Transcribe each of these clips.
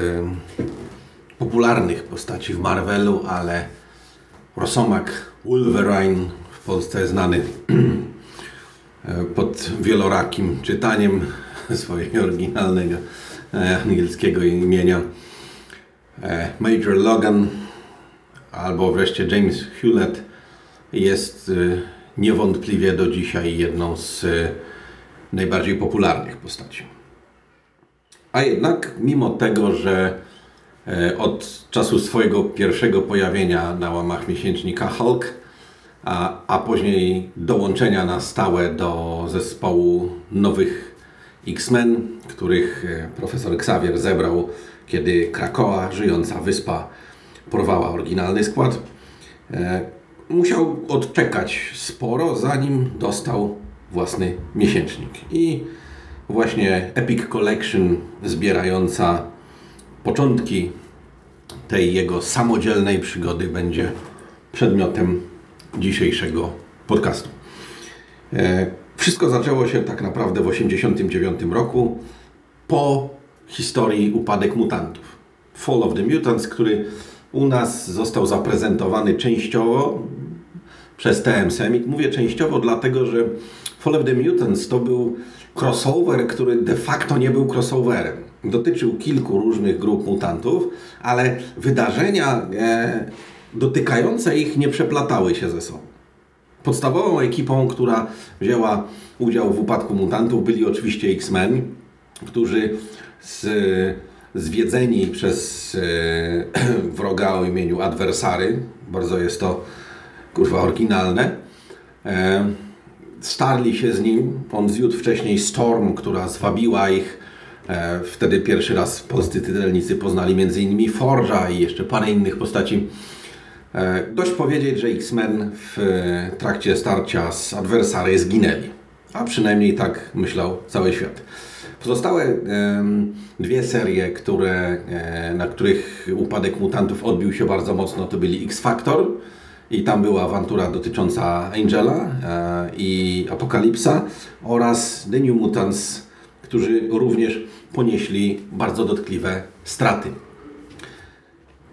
Y, popularnych postaci w Marvelu, ale Rosomak Wolverine w Polsce znany pod wielorakim czytaniem swojego oryginalnego e, angielskiego imienia e, Major Logan albo wreszcie James Hewlett jest y, niewątpliwie do dzisiaj jedną z y, najbardziej popularnych postaci. A jednak, mimo tego, że e, od czasu swojego pierwszego pojawienia na łamach miesięcznika Hulk, a, a później dołączenia na stałe do zespołu nowych X-Men, których e, profesor Xavier zebrał, kiedy Krakoa, żyjąca wyspa, porwała oryginalny skład, e, musiał odczekać sporo, zanim dostał własny miesięcznik. I właśnie Epic Collection zbierająca początki tej jego samodzielnej przygody będzie przedmiotem dzisiejszego podcastu. E, Wszystko zaczęło się tak naprawdę w 1989 roku po historii Upadek Mutantów. Fall of the Mutants, który u nas został zaprezentowany częściowo przez TM Semik. Mówię częściowo dlatego, że Fall of the Mutants to był crossover, który de facto nie był crossoverem. Dotyczył kilku różnych grup mutantów, ale wydarzenia e, dotykające ich nie przeplatały się ze sobą. Podstawową ekipą, która wzięła udział w upadku mutantów, byli oczywiście X-Men, którzy z, zwiedzeni przez e, wroga o imieniu Adversary, bardzo jest to kurwa oryginalne, e, starli się z nim. On zwiódł wcześniej Storm, która zwabiła ich. E, wtedy pierwszy raz polscy tytelnicy poznali m.in. Forge'a i jeszcze parę innych postaci. E, dość powiedzieć, że X-Men w e, trakcie starcia z Adversary zginęli. A przynajmniej tak myślał cały świat. Pozostałe em, dwie serie, które, e, na których upadek mutantów odbił się bardzo mocno, to byli X-Factor i tam była awantura dotycząca Angela e, i Apokalipsa oraz The New Mutants, którzy również ponieśli bardzo dotkliwe straty.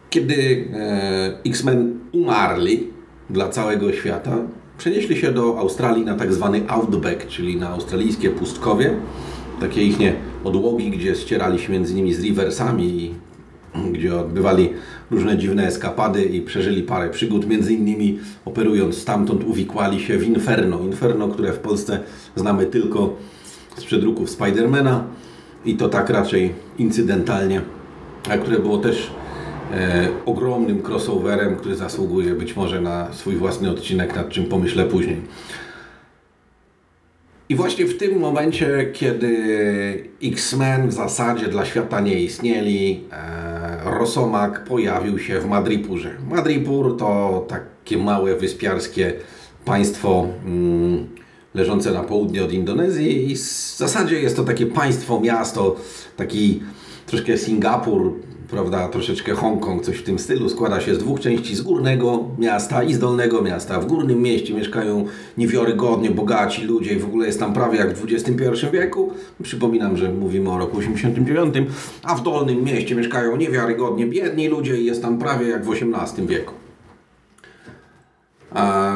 Kiedy e, X-Men umarli dla całego świata, przenieśli się do Australii na tak zwany Outback, czyli na australijskie pustkowie, takie ich nie odłogi, gdzie ścierali się między nimi z Riversami i gdzie odbywali różne dziwne eskapady i przeżyli parę przygód, między innymi operując stamtąd uwikłali się w Inferno. Inferno, które w Polsce znamy tylko z przedruków Spidermana i to tak raczej incydentalnie, a które było też e, ogromnym crossoverem, który zasługuje być może na swój własny odcinek, nad czym pomyślę później. I właśnie w tym momencie, kiedy X-Men w zasadzie dla świata nie istnieli, e, Rosomak pojawił się w Madripurze. Madripur to takie małe wyspiarskie państwo mm, leżące na południe od Indonezji i w zasadzie jest to takie państwo, miasto, taki troszkę Singapur, prawda, troszeczkę Hongkong, coś w tym stylu. Składa się z dwóch części, z górnego miasta i z dolnego miasta. W górnym mieście mieszkają niewiarygodnie bogaci ludzie i w ogóle jest tam prawie jak w XXI wieku. Przypominam, że mówimy o roku 89, a w dolnym mieście mieszkają niewiarygodnie biedni ludzie i jest tam prawie jak w XVIII wieku. A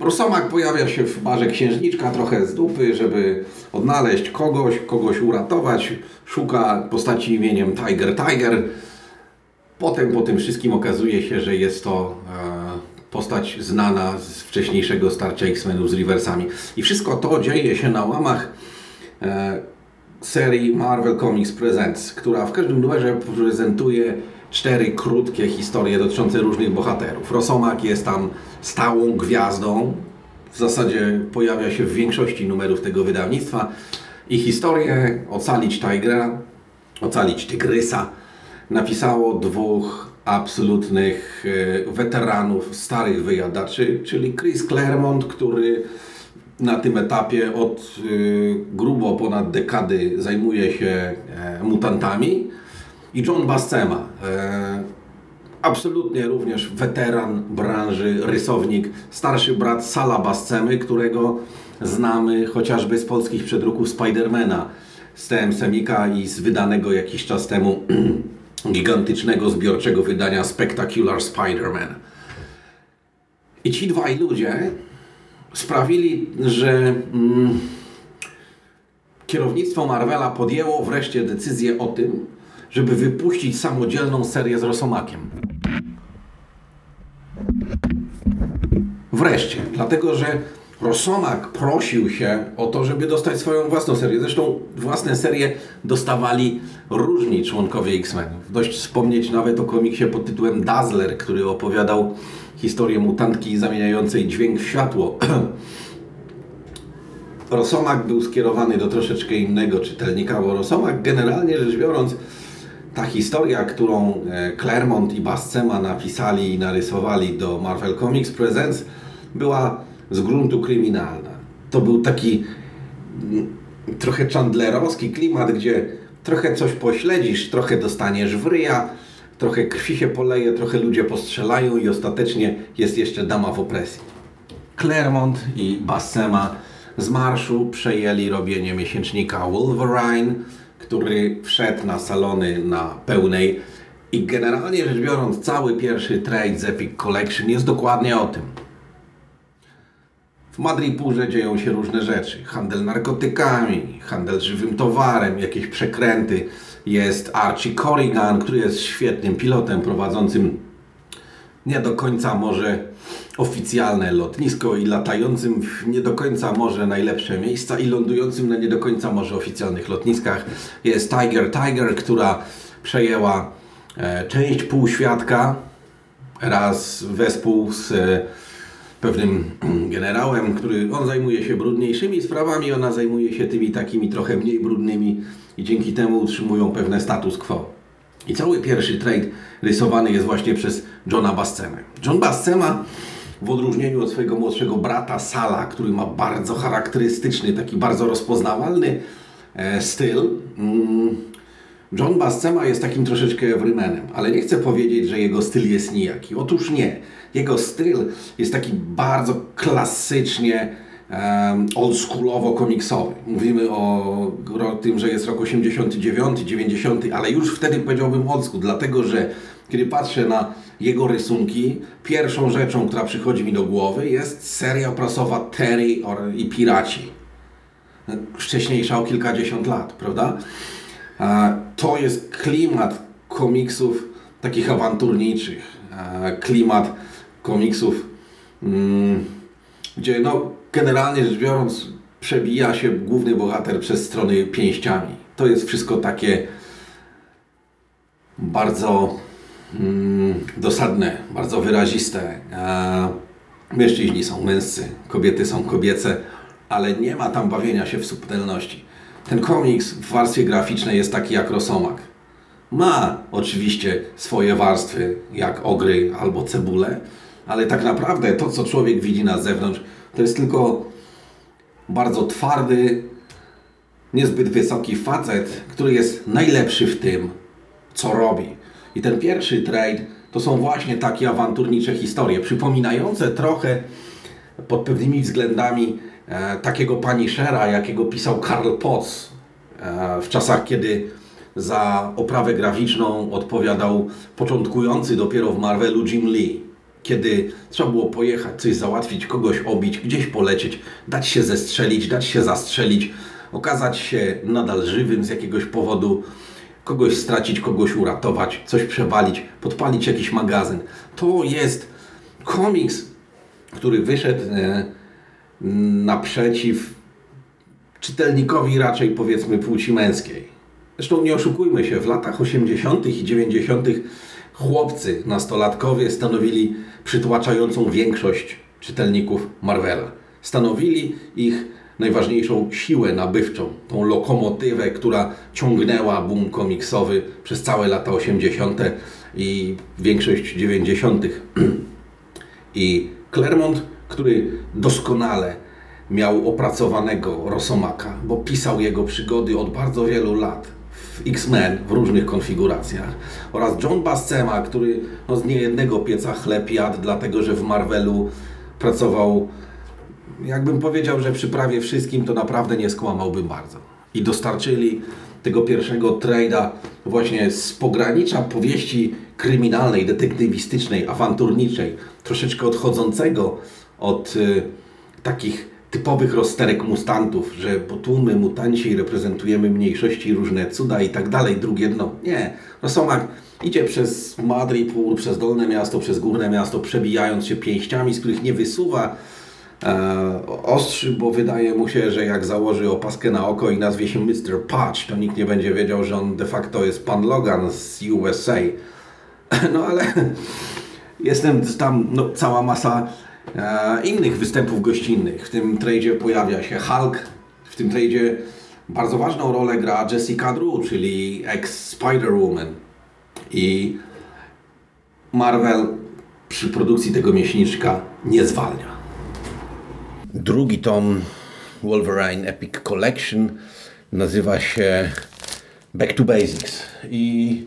Rosomak pojawia się w barze księżniczka trochę z dupy, żeby odnaleźć kogoś, kogoś uratować. Szuka postaci imieniem Tiger Tiger. Potem po tym wszystkim okazuje się, że jest to e, postać znana z wcześniejszego starcia X-Menów z Riversami. I wszystko to dzieje się na łamach e, serii Marvel Comics Presents, która w każdym numerze prezentuje cztery krótkie historie dotyczące różnych bohaterów. Rosomak jest tam stałą gwiazdą, w zasadzie pojawia się w większości numerów tego wydawnictwa. I historię Ocalić Tigera ocalić tygrysa, napisało dwóch absolutnych e, weteranów, starych wyjadaczy, czyli Chris Claremont, który na tym etapie od e, grubo ponad dekady zajmuje się e, mutantami i John Buscema, absolutnie również weteran branży, rysownik, starszy brat Sala Buscemy, którego znamy chociażby z polskich przedruków Spidermana z TM Semika i z wydanego jakiś czas temu gigantycznego zbiorczego wydania Spectacular Spider-Man. I ci dwaj ludzie sprawili, że mm, kierownictwo Marvela podjęło wreszcie decyzję o tym, żeby wypuścić samodzielną serię z Rosomakiem. Wreszcie, dlatego że Rosomak prosił się o to, żeby dostać swoją własną serię. Zresztą własne serie dostawali różni członkowie X-Men. Dość wspomnieć nawet o komiksie pod tytułem Dazzler, który opowiadał historię mutantki zamieniającej dźwięk w światło. Rosomak był skierowany do troszeczkę innego czytelnika, bo Rosomak generalnie rzecz biorąc ta historia, którą e, Claremont i Buscema napisali i narysowali do Marvel Comics Presents była z gruntu kryminalna. To był taki mm, trochę chandlerowski klimat, gdzie trochę coś pośledzisz, trochę dostaniesz w ryja, trochę krwi się poleje, trochę ludzie postrzelają i ostatecznie jest jeszcze dama w opresji. Claremont i Bassema z marszu przejęli robienie miesięcznika Wolverine, który wszedł na salony na pełnej i generalnie rzecz biorąc cały pierwszy trade z Epic Collection jest dokładnie o tym. W Madripurze dzieją się różne rzeczy. Handel narkotykami, handel żywym towarem, jakieś przekręty. Jest Archie Corrigan, który jest świetnym pilotem prowadzącym nie do końca może oficjalne lotnisko i latającym w nie do końca może najlepsze miejsca i lądującym na nie do końca może oficjalnych lotniskach. Jest Tiger Tiger, która przejęła e, część półświadka raz wespół z e, pewnym generałem, który on zajmuje się brudniejszymi sprawami, ona zajmuje się tymi takimi trochę mniej brudnymi i dzięki temu utrzymują pewne status quo. I cały pierwszy trade rysowany jest właśnie przez Johna Bascemę. John Bascema w odróżnieniu od swojego młodszego brata Sala, który ma bardzo charakterystyczny, taki bardzo rozpoznawalny e, styl, mm, John Bascema jest takim troszeczkę everymanem, ale nie chcę powiedzieć, że jego styl jest nijaki. Otóż nie. Jego styl jest taki bardzo klasycznie um, oldschoolowo komiksowy. Mówimy o, tym, że jest rok 89, 90, ale już wtedy powiedziałbym oldschool, dlatego że kiedy patrzę na jego rysunki, pierwszą rzeczą, która przychodzi mi do głowy jest seria prasowa Terry i Piraci. Wcześniejsza o kilkadziesiąt lat, prawda? To jest klimat komiksów takich awanturniczych, klimat komiksów, mm, gdzie no, generalnie rzecz biorąc przebija się główny bohater przez strony pięściami. To jest wszystko takie bardzo mm, dosadne, bardzo wyraziste. Mężczyźni są męscy, kobiety są kobiece, ale nie ma tam bawienia się w subtelności. Ten komiks w warstwie graficznej jest taki jak Rosomak. Ma oczywiście swoje warstwy, jak ogry albo cebule, ale tak naprawdę to, co człowiek widzi na zewnątrz, to jest tylko bardzo twardy, niezbyt wysoki facet, który jest najlepszy w tym, co robi. I ten pierwszy trade to są właśnie takie awanturnicze historie, przypominające trochę pod pewnymi względami e, takiego Punishera, jakiego pisał Karl Potts e, w czasach, kiedy za oprawę graficzną odpowiadał początkujący dopiero w Marvelu Jim Lee. Kiedy trzeba było pojechać, coś załatwić, kogoś obić, gdzieś polecieć, dać się zestrzelić, dać się zastrzelić, okazać się nadal żywym z jakiegoś powodu, kogoś stracić, kogoś uratować, coś przewalić, podpalić jakiś magazyn. To jest komiks, który wyszedł e, naprzeciw czytelnikowi raczej powiedzmy płci męskiej. Zresztą nie oszukujmy się, w latach 80. i 90. chłopcy nastolatkowie stanowili przytłaczającą większość czytelników Marvela. Stanowili ich najważniejszą siłę nabywczą, tą lokomotywę, która ciągnęła boom komiksowy przez całe lata 80. i większość 90. I Claremont, który doskonale miał opracowanego Rosomaka, bo pisał jego przygody od bardzo wielu lat w X-Men w różnych konfiguracjach oraz John Buscema, który no, z niejednego pieca chleb jadł, dlatego że w Marvelu pracował jakbym powiedział, że przy prawie wszystkim, to naprawdę nie skłamałbym bardzo. I dostarczyli tego pierwszego trade'a właśnie z pogranicza powieści kryminalnej, detektywistycznej, awanturniczej, troszeczkę odchodzącego od y, takich typowych rozterek mustantów, że bo tłumy mutanci reprezentujemy mniejszości, różne cuda i tak dalej, drugie dno. Nie. Rosomak idzie przez Madripur, przez Dolne Miasto, przez Górne Miasto, przebijając się pięściami, z których nie wysuwa e, ostrzy, bo wydaje mu się, że jak założy opaskę na oko i nazwie się Mr. Patch, to nikt nie będzie wiedział, że on de facto jest pan Logan z USA. No ale jestem tam no, cała masa e, innych występów gościnnych. W tym tradzie pojawia się Hulk, w tym tradzie bardzo ważną rolę gra Jessica Drew, czyli ex-Spider-Woman. I Marvel przy produkcji tego miesięcznika nie zwalnia. Drugi tom Wolverine Epic Collection nazywa się Back to Basics. I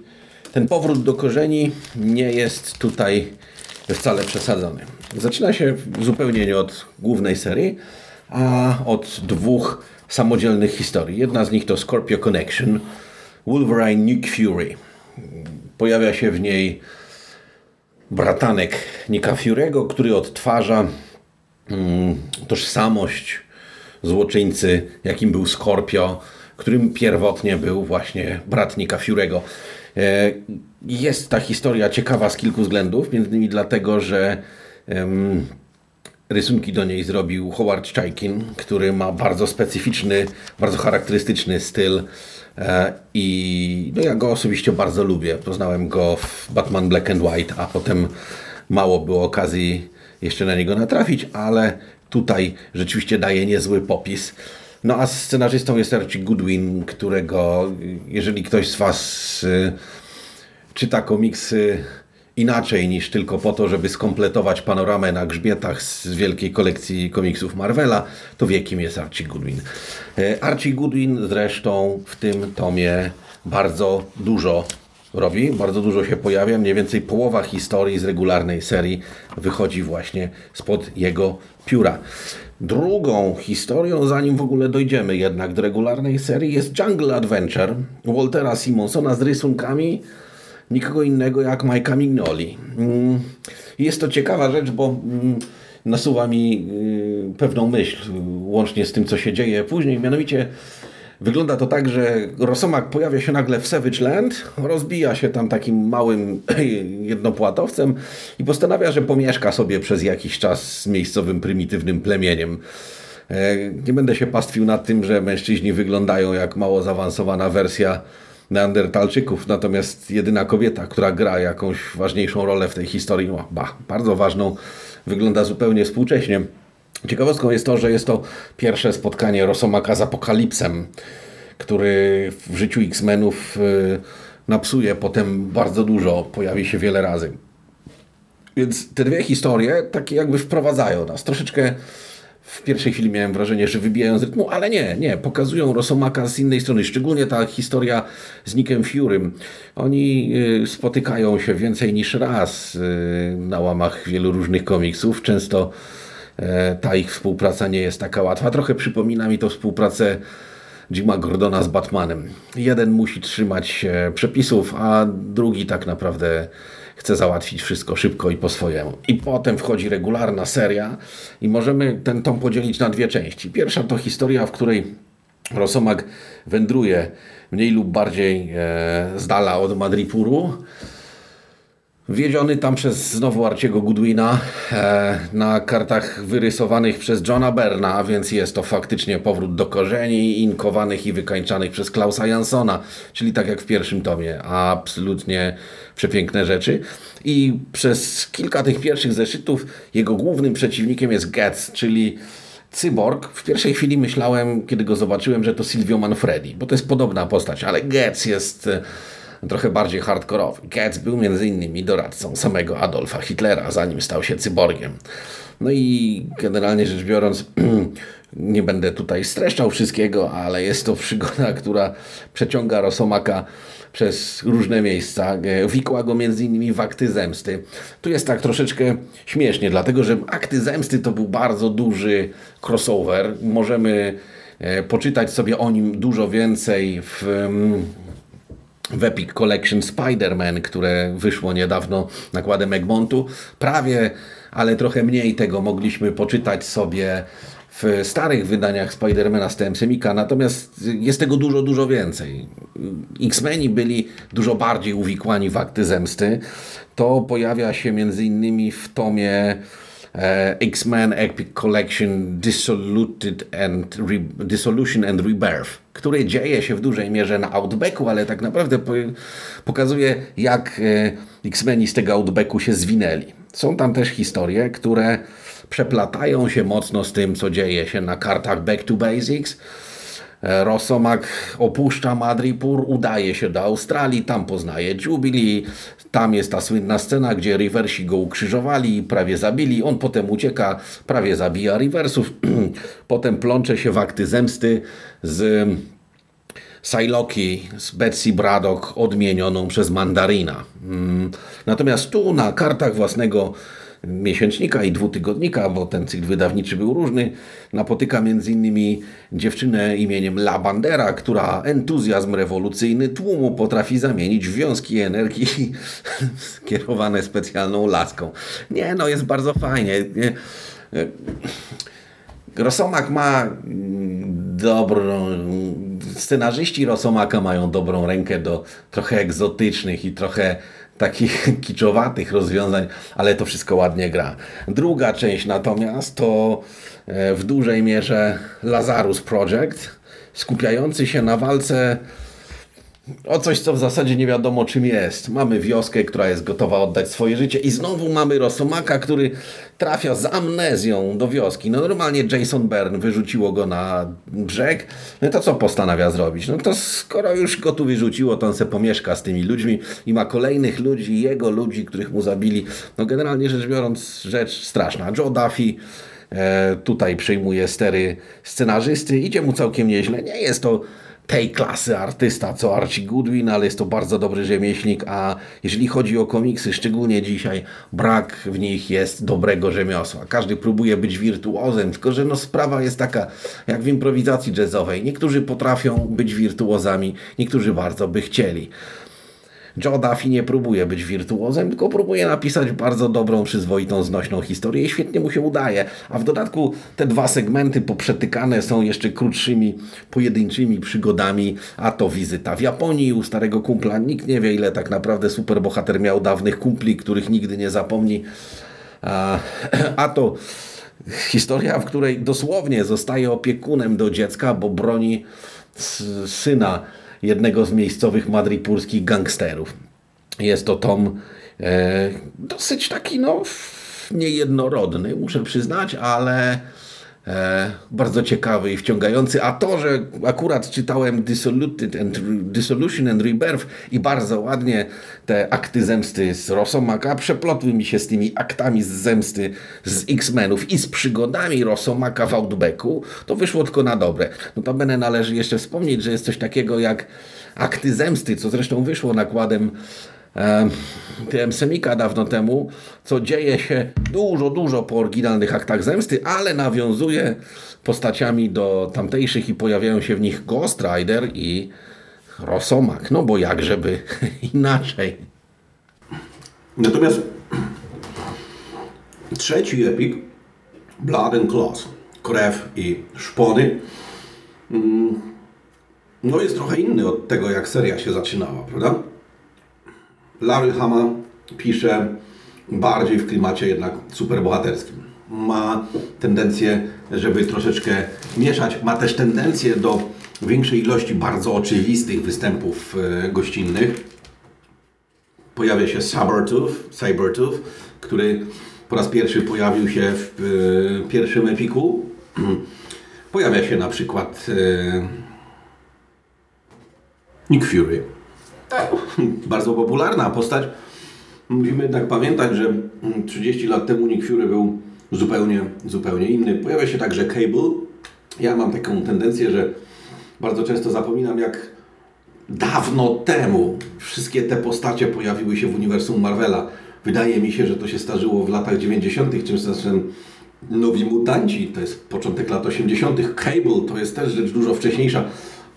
ten powrót do korzeni nie jest tutaj wcale przesadzony. Zaczyna się zupełnie nie od głównej serii, a od dwóch samodzielnych historii. Jedna z nich to Scorpio Connection, Wolverine Nick Fury. Pojawia się w niej bratanek Nicka Fury'ego, który odtwarza mm, tożsamość złoczyńcy, jakim był Scorpio, którym pierwotnie był właśnie brat Nicka Fury'ego. E, Jest ta historia ciekawa z kilku względów, między innymi dlatego, że rysunki do niej zrobił Howard Chaykin, który ma bardzo specyficzny, bardzo charakterystyczny styl e, i no ja go osobiście bardzo lubię. Poznałem go w Batman Black and White, a potem mało było okazji jeszcze na niego natrafić, ale tutaj rzeczywiście daje niezły popis. No a scenarzystą jest Archie Goodwin, którego jeżeli ktoś z Was y, czyta komiksy inaczej niż tylko po to, żeby skompletować panoramę na grzbietach z wielkiej kolekcji komiksów Marvela, to wie kim jest Archie Goodwin. E, Archie Goodwin zresztą w tym tomie bardzo dużo robi, bardzo dużo się pojawia, mniej więcej połowa historii z regularnej serii wychodzi właśnie spod jego pióra. Drugą historią, zanim w ogóle dojdziemy jednak do regularnej serii, jest Jungle Adventure Waltera Simonsona z rysunkami nikogo innego jak Mike'a Mignoli. Mm, Jest to ciekawa rzecz, bo mm, nasuwa mi y, pewną myśl, łącznie z tym, co się dzieje później. Mianowicie wygląda to tak, że Rosomak pojawia się nagle w Savage Land, rozbija się tam takim małym jednopłatowcem i postanawia, że pomieszka sobie przez jakiś czas z miejscowym prymitywnym plemieniem. E, Nie będę się pastwił nad tym, że mężczyźni wyglądają jak mało zaawansowana wersja Neandertalczyków, natomiast jedyna kobieta, która gra jakąś ważniejszą rolę w tej historii, no, ba, bardzo ważną, wygląda zupełnie współcześnie. Ciekawostką jest to, że jest to pierwsze spotkanie Rosomaka z Apokalipsem, który w życiu X-Menów y, napsuje potem bardzo dużo, pojawi się wiele razy. Więc te dwie historie takie jakby wprowadzają nas. Troszeczkę w pierwszej chwili miałem wrażenie, że wybijają z rytmu, ale nie, nie. Pokazują Rosomaka z innej strony. Szczególnie ta historia z Nickiem Furym. Oni y, spotykają się więcej niż raz y, na łamach wielu różnych komiksów. Często e, ta ich współpraca nie jest taka łatwa. Trochę przypomina mi to współpracę Jima Gordona z Batmanem. Jeden musi trzymać się przepisów, a drugi tak naprawdę chce załatwić wszystko szybko i po swojemu. I potem wchodzi regularna seria i możemy ten tom podzielić na dwie części. Pierwsza to historia, w której Rosomak wędruje mniej lub bardziej e, z dala od Madripuru. Wiedziony tam przez znowu Arciego Goodwina e, na kartach wyrysowanych przez Johna Berna, więc jest to faktycznie powrót do korzeni, inkowanych i wykańczanych przez Klausa Jansona, czyli tak jak w pierwszym tomie. Absolutnie przepiękne rzeczy. I przez kilka tych pierwszych zeszytów jego głównym przeciwnikiem jest Getz, czyli Cyborg, w pierwszej chwili myślałem, kiedy go zobaczyłem, że to Silvio Manfredi, bo to jest podobna postać, ale Getz jest e, trochę bardziej hardkorowy. Getz był innymi doradcą samego Adolfa Hitlera, zanim stał się cyborgiem. No i generalnie rzecz biorąc, nie będę tutaj streszczał wszystkiego, ale jest to przygoda, która przeciąga Rosomaka przez różne miejsca. E, Wikła go między innymi w Akty Zemsty. Tu jest tak troszeczkę śmiesznie, dlatego że Akty Zemsty to był bardzo duży crossover. Możemy e, poczytać sobie o nim dużo więcej w mm, w Epic Collection Spider-Man, które wyszło niedawno nakładem Egmontu. Prawie, ale trochę mniej tego mogliśmy poczytać sobie w starych wydaniach Spidermana z TM Semika, natomiast jest tego dużo, dużo więcej. X-Meni byli dużo bardziej uwikłani w akty zemsty. To pojawia się między innymi w tomie X-Men Epic Collection Dissoluted and Re Dissolution and Rebirth, który dzieje się w dużej mierze na Outbacku, ale tak naprawdę po pokazuje, jak e, X-Meni z tego Outbacku się zwinęli. Są tam też historie, które przeplatają się mocno z tym, co dzieje się na kartach Back to Basics. E, Rosomak opuszcza Madripur, udaje się do Australii, tam poznaje Jubilee, tam jest ta słynna scena, gdzie Riversi go ukrzyżowali, prawie zabili, on potem ucieka, prawie zabija Riversów, potem plącze się w akty zemsty z Psylocke, z Betsy Braddock odmienioną przez Mandarina. Mm. Natomiast tu na kartach własnego miesięcznika i dwutygodnika, bo ten cykl wydawniczy był różny, napotyka innymi dziewczynę imieniem La Bandera, która entuzjazm rewolucyjny tłumu potrafi zamienić w wiązki energii skierowane specjalną laską. Nie, no jest bardzo fajnie. Nie? Rosomak ma mm, dobrą. Scenarzyści Rosomaka mają dobrą rękę do trochę egzotycznych i trochę takich kiczowatych rozwiązań, ale to wszystko ładnie gra. Druga część natomiast to e, w dużej mierze Lazarus Project, skupiający się na walce o coś, co w zasadzie nie wiadomo czym jest. Mamy wioskę, która jest gotowa oddać swoje życie i znowu mamy Rosomaka, który trafia z amnezją do wioski. No normalnie Jason Byrne wyrzuciło go na brzeg. No to co postanawia zrobić? No to skoro już go tu wyrzuciło, to on se pomieszka z tymi ludźmi i ma kolejnych ludzi, jego ludzi, których mu zabili. No generalnie rzecz biorąc, rzecz straszna. Joe Duffy e, tutaj przejmuje stery scenarzysty. Idzie mu całkiem nieźle. Nie jest to tej klasy artysta co Archie Goodwin, ale jest to bardzo dobry rzemieślnik, a jeżeli chodzi o komiksy, szczególnie dzisiaj, brak w nich jest dobrego rzemiosła. Każdy próbuje być wirtuozem, tylko że no sprawa jest taka, jak w improwizacji jazzowej. Niektórzy potrafią być wirtuozami, niektórzy bardzo by chcieli. Joe Duffy nie próbuje być wirtuozem, tylko próbuje napisać bardzo dobrą, przyzwoitą, znośną historię i świetnie mu się udaje. A w dodatku te dwa segmenty poprzetykane są jeszcze krótszymi, pojedynczymi przygodami, a to wizyta w Japonii u starego kumpla. Nikt nie wie, ile tak naprawdę superbohater miał dawnych kumpli, których nigdy nie zapomni. A, a to historia, w której dosłownie zostaje opiekunem do dziecka, bo broni syna jednego z miejscowych madripurskich gangsterów. Jest to tom e, dosyć taki no, niejednorodny, muszę przyznać, ale e, bardzo ciekawy i wciągający. A to, że akurat czytałem and, Dissolution and Rebirth i bardzo ładnie te akty zemsty z Rosomaka przeplotły mi się z tymi aktami z zemsty z X-Menów i z przygodami Rosomaka w Outbacku, to wyszło tylko na dobre. Notabene należy jeszcze wspomnieć, że jest coś takiego jak akty zemsty, co zresztą wyszło nakładem TM Semika dawno temu, co dzieje się dużo, dużo po oryginalnych aktach zemsty, ale nawiązuje postaciami do tamtejszych i pojawiają się w nich Ghost Rider i Rosomak. No bo jakżeby inaczej. Natomiast trzeci epik, Blood and Claws, krew i szpony, no jest trochę inny od tego, jak seria się zaczynała, prawda? Larry Hama pisze bardziej w klimacie jednak superbohaterskim. Ma tendencję, żeby troszeczkę mieszać. Ma też tendencję do większej ilości bardzo oczywistych występów e, gościnnych. Pojawia się Sabertooth, Sabertooth który po raz pierwszy pojawił się w e, pierwszym epiku Pojawia się na przykład e, Nick Fury. Bardzo popularna postać. Musimy jednak pamiętać, że mm, 30 lat temu Nick Fury był zupełnie, zupełnie inny. Pojawia się także Cable. Ja mam taką tendencję, że bardzo często zapominam, jak dawno temu wszystkie te postacie pojawiły się w uniwersum Marvela. Wydaje mi się, że to się starzyło w latach 90., czymś Nowi Mutanci, to jest początek lat 80., Cable to jest też rzecz dużo wcześniejsza.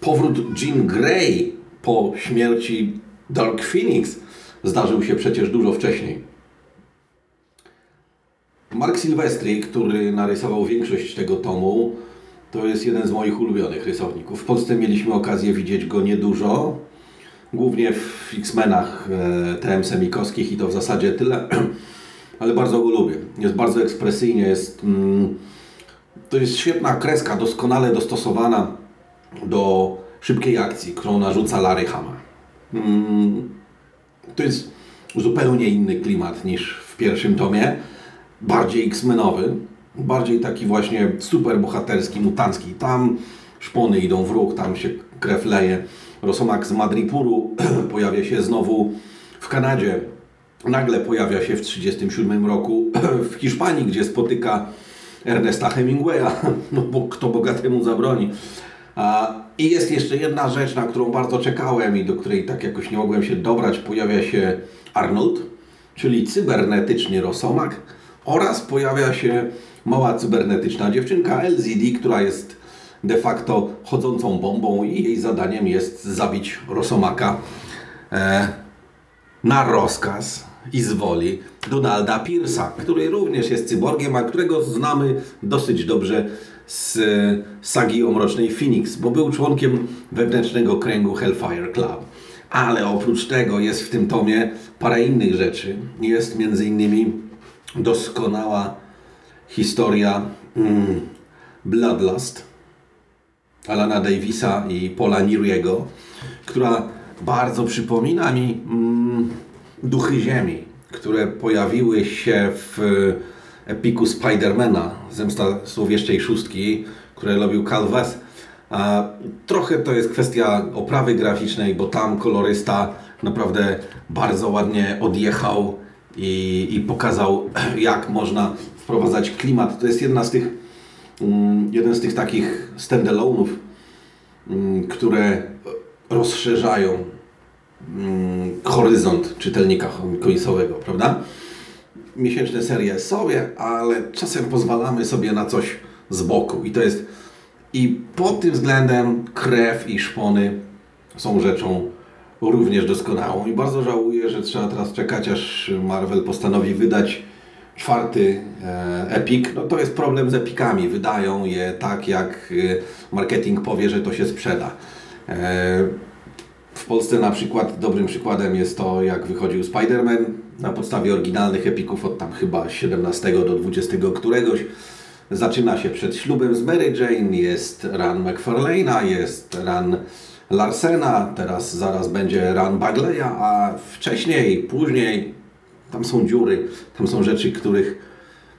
Powrót Jean Grey po śmierci Dark Phoenix zdarzył się przecież dużo wcześniej. Mark Silvestri, który narysował większość tego tomu, to jest jeden z moich ulubionych rysowników. W Polsce mieliśmy okazję widzieć go niedużo, głównie w X-Menach e, TM Semikowskich i to w zasadzie tyle, ale bardzo go lubię. Jest bardzo ekspresyjnie, jest, mm, to jest świetna kreska, doskonale dostosowana do szybkiej akcji, którą narzuca Larry Hama. Mm, to jest zupełnie inny klimat niż w pierwszym tomie, bardziej X-Menowy, bardziej taki właśnie super bohaterski, mutancki. Tam szpony idą w ruch, tam się krew leje. Rosomak z Madripuru pojawia się znowu w Kanadzie. Nagle pojawia się w 1937 roku w Hiszpanii, gdzie spotyka Ernesta Hemingwaya, no bo kto bogatemu zabroni. I jest jeszcze jedna rzecz, na którą bardzo czekałem i do której tak jakoś nie mogłem się dobrać. Pojawia się Arnold, czyli cybernetyczny rosomak oraz pojawia się mała cybernetyczna dziewczynka LZD, która jest de facto chodzącą bombą i jej zadaniem jest zabić Rosomaka e, na rozkaz i z woli Donalda Pierce'a, który również jest cyborgiem, a którego znamy dosyć dobrze z sagi o Mrocznej Phoenix, bo był członkiem wewnętrznego kręgu Hellfire Club. Ale oprócz tego jest w tym tomie parę innych rzeczy. Jest między innymi doskonała historia mm, Bloodlust Alana Davisa i Paula Niriego, która bardzo przypomina mi mm, Duchy Ziemi, które pojawiły się w epiku Spidermana, Zemsta Słowieszczej Szóstki, które robił Cal West. A trochę to jest kwestia oprawy graficznej, bo tam kolorysta naprawdę bardzo ładnie odjechał i, i pokazał, jak można wprowadzać klimat. To jest jedna z tych, mm, jeden z tych takich standalone'ów, mm, które rozszerzają mm, horyzont czytelnika końcowego, prawda? Miesięczne serie sobie, ale czasem pozwalamy sobie na coś z boku i to jest i pod tym względem krew i szpony są rzeczą również doskonałą i bardzo żałuję, że trzeba teraz czekać, aż Marvel postanowi wydać czwarty e, Epic. No to jest problem z Epikami. Wydają je tak, jak e, marketing powie, że to się sprzeda. E, w Polsce na przykład dobrym przykładem jest to, jak wychodził Spider-Man na podstawie oryginalnych epików od tam chyba 17 do 20 któregoś. Zaczyna się przed ślubem z Mary Jane, jest run McFarlane'a, jest run Larsena, teraz zaraz będzie run Bagleya, a wcześniej, później tam są dziury, tam są rzeczy, których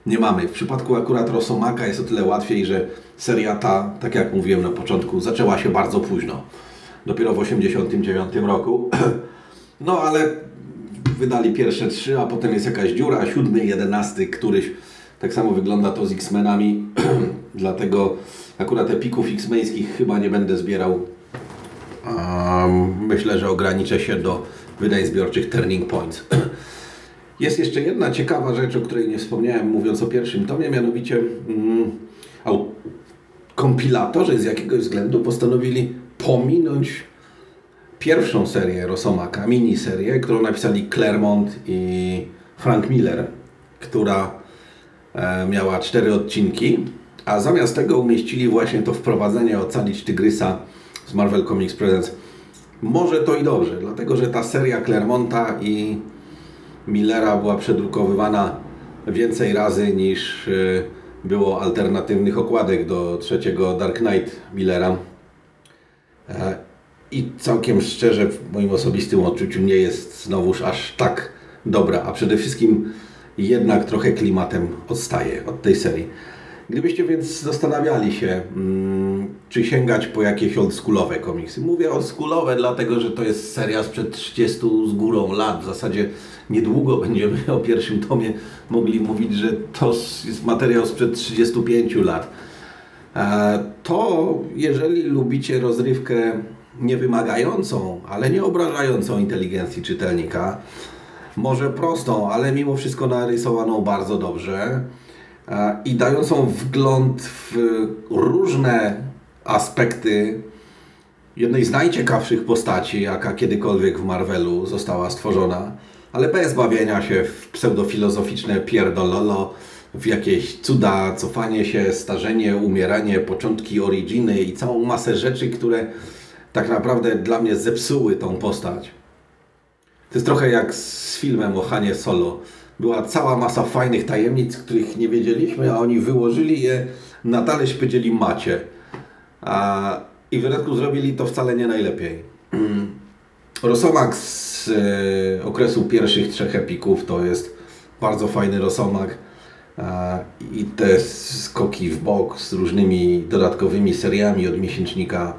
nie mamy. W przypadku akurat Rosomaka jest o tyle łatwiej, że seria ta, tak jak mówiłem na początku, zaczęła się bardzo późno. Dopiero w 1989 roku. No ale wydali pierwsze trzy, a potem jest jakaś dziura, siódmy, jedenasty, któryś. Tak samo wygląda to z X-Menami, dlatego akurat epików X-Meńskich chyba nie będę zbierał. Um, myślę, że ograniczę się do wydań zbiorczych Turning Points. Jest jeszcze jedna ciekawa rzecz, o której nie wspomniałem mówiąc o pierwszym tomie, mianowicie mm, kompilatorzy z jakiegoś względu postanowili pominąć pierwszą serię Rosomaka, miniserię, którą napisali Claremont i Frank Miller, która e, miała cztery odcinki, a zamiast tego umieścili właśnie to wprowadzenie Ocalić Tygrysa z Marvel Comics Presents. Może to i dobrze, dlatego że ta seria Claremonta i Millera była przedrukowywana więcej razy niż y, było alternatywnych okładek do trzeciego Dark Knight Millera. I całkiem szczerze, w moim osobistym odczuciu, nie jest znowuż aż tak dobra, a przede wszystkim jednak trochę klimatem odstaje od tej serii. Gdybyście więc zastanawiali się, mm, czy sięgać po jakieś oldschoolowe komiksy. Mówię oldschoolowe, dlatego że to jest seria sprzed 30 z górą lat. W zasadzie niedługo będziemy o pierwszym tomie mogli mówić, że to jest materiał sprzed 35 lat. E, To jeżeli lubicie rozrywkę niewymagającą, ale nie obrażającą inteligencji czytelnika, może prostą, ale mimo wszystko narysowaną bardzo dobrze e, i dającą wgląd w różne aspekty jednej z najciekawszych postaci, jaka kiedykolwiek w Marvelu została stworzona, ale bez bawienia się w pseudofilozoficzne pierdololo, w jakieś cuda, cofanie się, starzenie, umieranie, początki originy i całą masę rzeczy, które tak naprawdę dla mnie zepsuły tą postać. To jest trochę jak z filmem o Hanie Solo. Była cała masa fajnych tajemnic, których nie wiedzieliśmy, a oni wyłożyli je na talerz powiedzieli macie. A, I w dodatku zrobili to wcale nie najlepiej. Rosomak z e, okresu pierwszych trzech epików to jest bardzo fajny rosomak. I te skoki w bok z różnymi dodatkowymi seriami od miesięcznika,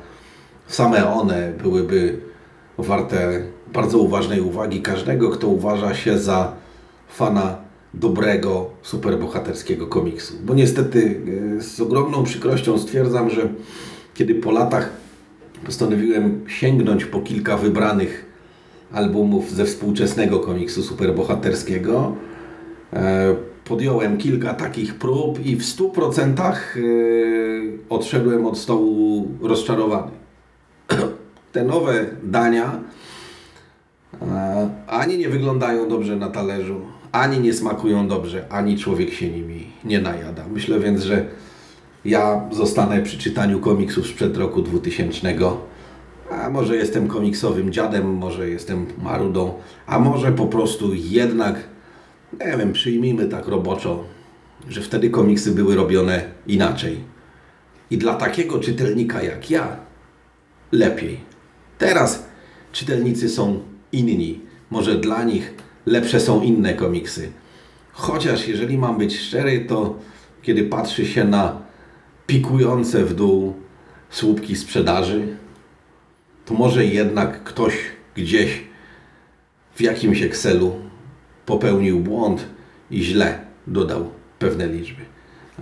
same one byłyby warte bardzo uważnej uwagi każdego, kto uważa się za fana dobrego, superbohaterskiego komiksu. Bo niestety e, z ogromną przykrością stwierdzam, że kiedy po latach postanowiłem sięgnąć po kilka wybranych albumów ze współczesnego komiksu superbohaterskiego, e, podjąłem kilka takich prób i w 100% e, odszedłem od stołu rozczarowany. Te nowe dania e, ani nie wyglądają dobrze na talerzu, ani nie smakują dobrze, ani człowiek się nimi nie najada. Myślę więc, że ja zostanę przy czytaniu komiksów sprzed roku 2000. A może jestem komiksowym dziadem, może jestem marudą, a może po prostu jednak, nie wiem, przyjmijmy tak roboczo, że wtedy komiksy były robione inaczej. I dla takiego czytelnika jak ja, lepiej. Teraz czytelnicy są inni. Może dla nich lepsze są inne komiksy. Chociaż jeżeli mam być szczery, to kiedy patrzy się na pikujące w dół słupki sprzedaży, to może jednak ktoś gdzieś w jakimś Excelu popełnił błąd i źle dodał pewne liczby.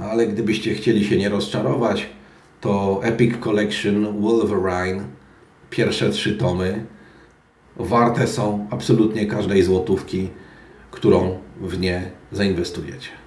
Ale gdybyście chcieli się nie rozczarować, to Epic Collection Wolverine, pierwsze trzy tomy, warte są absolutnie każdej złotówki, którą w nie zainwestujecie.